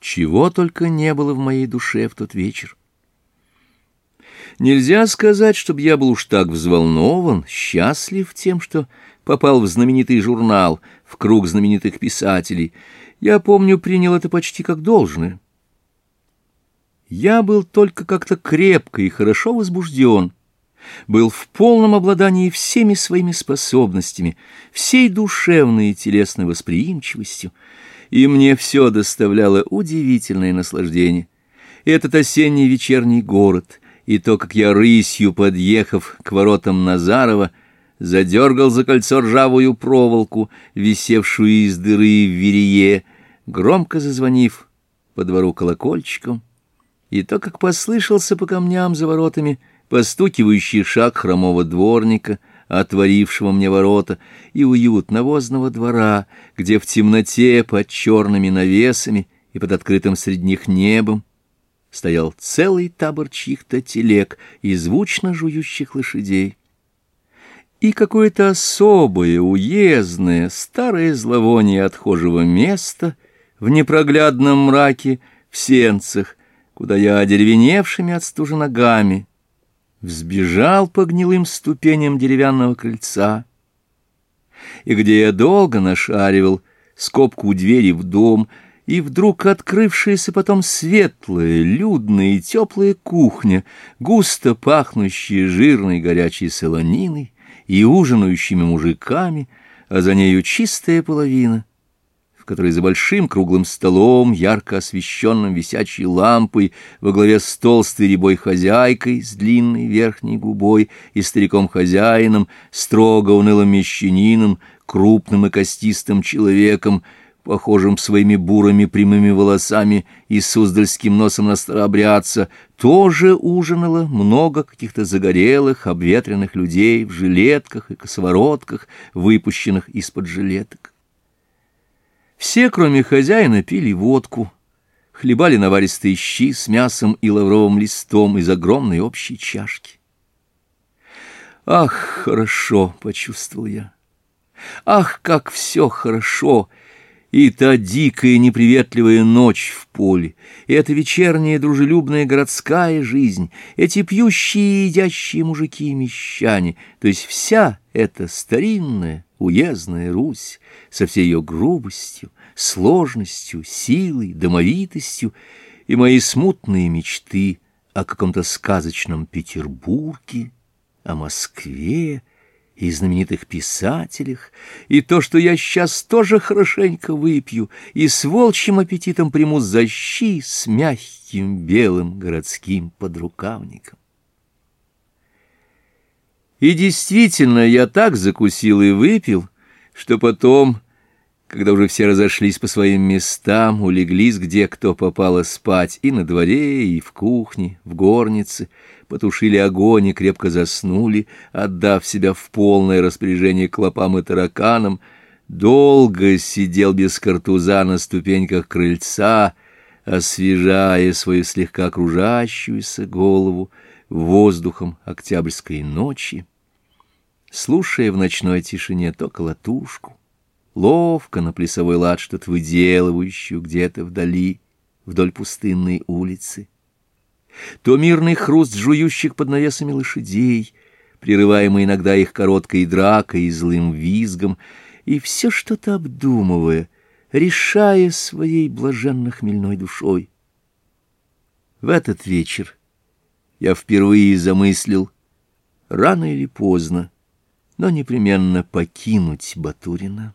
Чего только не было в моей душе в тот вечер. Нельзя сказать, чтобы я был уж так взволнован, счастлив тем, что попал в знаменитый журнал, в круг знаменитых писателей. Я помню, принял это почти как должное. Я был только как-то крепко и хорошо возбужден, был в полном обладании всеми своими способностями, всей душевной и телесной восприимчивостью, и мне все доставляло удивительное наслаждение. Этот осенний вечерний город и то, как я рысью, подъехав к воротам Назарова, задергал за кольцо ржавую проволоку, висевшую из дыры в верее, громко зазвонив по двору колокольчиком, и то, как послышался по камням за воротами постукивающий шаг хромого дворника — отворившего мне ворота, и уют навозного двора, где в темноте под черными навесами и под открытым средних небом стоял целый табор чьих-то телег и звучно жующих лошадей. И какое-то особое, уездное, старое зловоние отхожего места в непроглядном мраке, в сенцах, куда я, одеревеневшими от стужи ногами, взбежал по гнилым ступеням деревянного крыльца, и где я долго нашаривал скобку у двери в дом, и вдруг открывшаяся потом светлая, людная и теплая кухня, густо пахнущая жирной горячей солониной и ужинающими мужиками, а за нею чистая половина — который за большим круглым столом, ярко освещенным висячей лампой, во главе с толстой рябой хозяйкой, с длинной верхней губой и стариком-хозяином, строго унылым мещанином, крупным и костистым человеком, похожим своими бурыми прямыми волосами и суздальским носом на старообрядца, тоже ужинало много каких-то загорелых, обветренных людей в жилетках и косоворотках, выпущенных из-под жилеток. Все, кроме хозяина, пили водку, хлебали наваристые щи с мясом и лавровым листом из огромной общей чашки. «Ах, хорошо!» — почувствовал я. «Ах, как все хорошо!» И та дикая неприветливая ночь в поле, и эта вечерняя дружелюбная городская жизнь, эти пьющие и едящие мужики и мещане, то есть вся эта старинная уездная Русь со всей ее грубостью, сложностью, силой, домовитостью и мои смутные мечты о каком-то сказочном Петербурге, о Москве, и знаменитых писателях, и то, что я сейчас тоже хорошенько выпью, и с волчьим аппетитом приму за с мягким белым городским подрукавником. И действительно, я так закусил и выпил, что потом когда уже все разошлись по своим местам, улеглись где кто попало спать, и на дворе, и в кухне, в горнице, потушили огонь и крепко заснули, отдав себя в полное распоряжение клопам и тараканам, долго сидел без картуза на ступеньках крыльца, освежая свою слегка кружащуюся голову воздухом октябрьской ночи, слушая в ночной тишине то колотушку, ловко на плясовой лад что-то выделывающую где-то вдали, вдоль пустынной улицы. То мирный хруст жующих под навесами лошадей, прерываемый иногда их короткой дракой и злым визгом, и все что-то обдумывая, решая своей блаженно-хмельной душой. В этот вечер я впервые замыслил, рано или поздно, но непременно покинуть Батурина.